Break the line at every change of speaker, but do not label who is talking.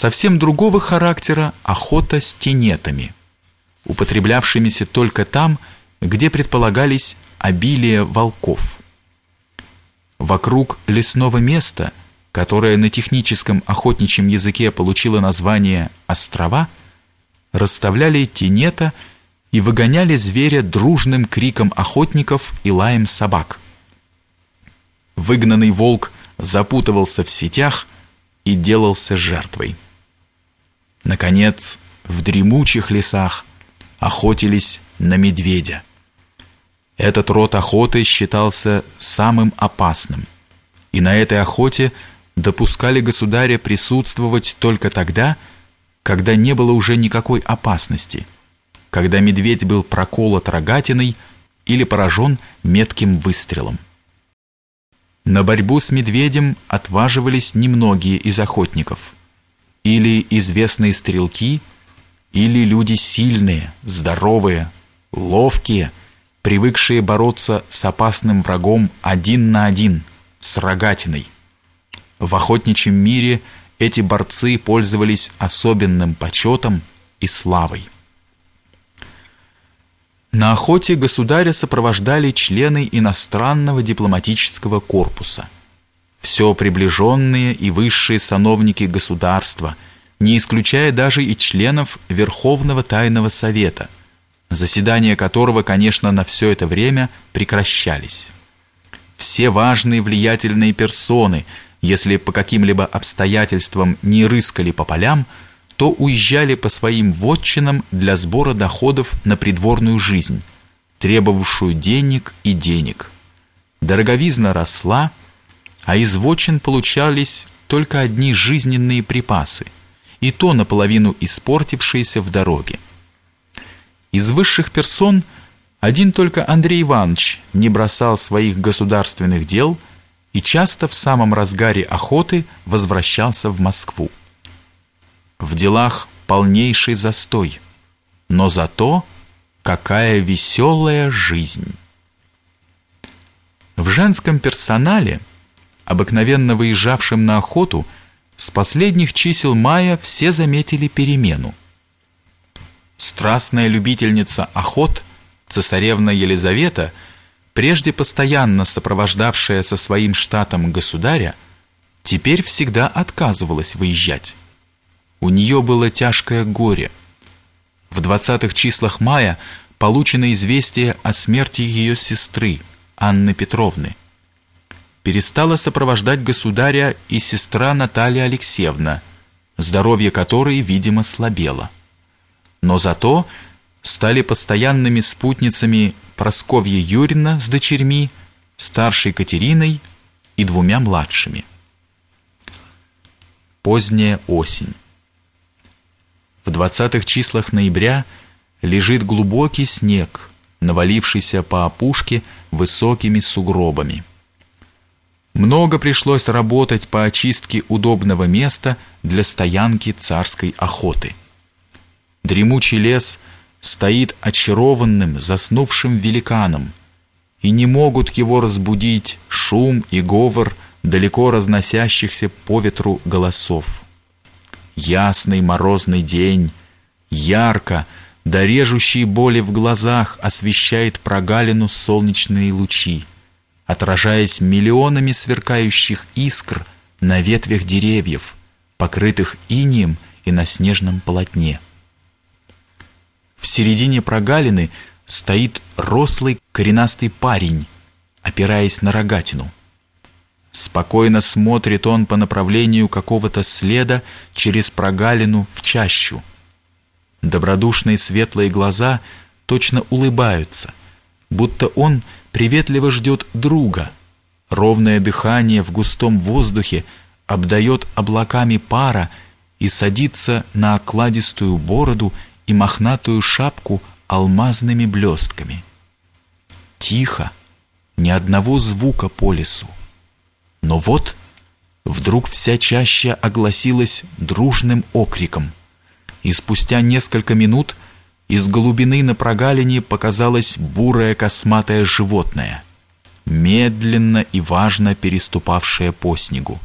совсем другого характера охота с тенетами, употреблявшимися только там, где предполагались обилие волков. Вокруг лесного места, которое на техническом охотничьем языке получило название «острова», расставляли тенета и выгоняли зверя дружным криком охотников и лаем собак. Выгнанный волк запутывался в сетях и делался жертвой. Наконец, в дремучих лесах охотились на медведя. Этот род охоты считался самым опасным, и на этой охоте допускали государя присутствовать только тогда, когда не было уже никакой опасности, когда медведь был проколот рогатиной или поражен метким выстрелом. На борьбу с медведем отваживались немногие из охотников. Или известные стрелки, или люди сильные, здоровые, ловкие, привыкшие бороться с опасным врагом один на один, с рогатиной. В охотничьем мире эти борцы пользовались особенным почетом и славой. На охоте государя сопровождали члены иностранного дипломатического корпуса. Все приближенные и высшие сановники государства, не исключая даже и членов Верховного Тайного Совета, заседания которого, конечно, на все это время прекращались. Все важные влиятельные персоны, если по каким-либо обстоятельствам не рыскали по полям, то уезжали по своим вотчинам для сбора доходов на придворную жизнь, требовавшую денег и денег. Дороговизна росла, а из вотчин получались только одни жизненные припасы, и то наполовину испортившиеся в дороге. Из высших персон один только Андрей Иванович не бросал своих государственных дел и часто в самом разгаре охоты возвращался в Москву. В делах полнейший застой, но зато какая веселая жизнь. В женском персонале, обыкновенно выезжавшем на охоту, с последних чисел мая все заметили перемену. Страстная любительница охот, цесаревна Елизавета, прежде постоянно сопровождавшая со своим штатом государя, теперь всегда отказывалась выезжать у нее было тяжкое горе. В 20-х числах мая получено известие о смерти ее сестры, Анны Петровны. Перестала сопровождать государя и сестра Наталья Алексеевна, здоровье которой, видимо, слабело. Но зато стали постоянными спутницами Просковья Юрьевна с дочерьми, старшей Катериной и двумя младшими. Поздняя осень. В 20-х числах ноября лежит глубокий снег, навалившийся по опушке высокими сугробами. Много пришлось работать по очистке удобного места для стоянки царской охоты. Дремучий лес стоит очарованным, заснувшим великаном, и не могут его разбудить шум и говор далеко разносящихся по ветру голосов. Ясный морозный день, ярко, до режущей боли в глазах освещает прогалину солнечные лучи, отражаясь миллионами сверкающих искр на ветвях деревьев, покрытых инием и на снежном полотне. В середине прогалины стоит рослый коренастый парень, опираясь на рогатину. Спокойно смотрит он по направлению какого-то следа через прогалину в чащу. Добродушные светлые глаза точно улыбаются, будто он приветливо ждет друга. Ровное дыхание в густом воздухе обдает облаками пара и садится на окладистую бороду и мохнатую шапку алмазными блестками. Тихо, ни одного звука по лесу. Но вот вдруг вся чаща огласилась дружным окриком, и спустя несколько минут из глубины на прогалине показалось бурое косматое животное, медленно и важно переступавшее по снегу.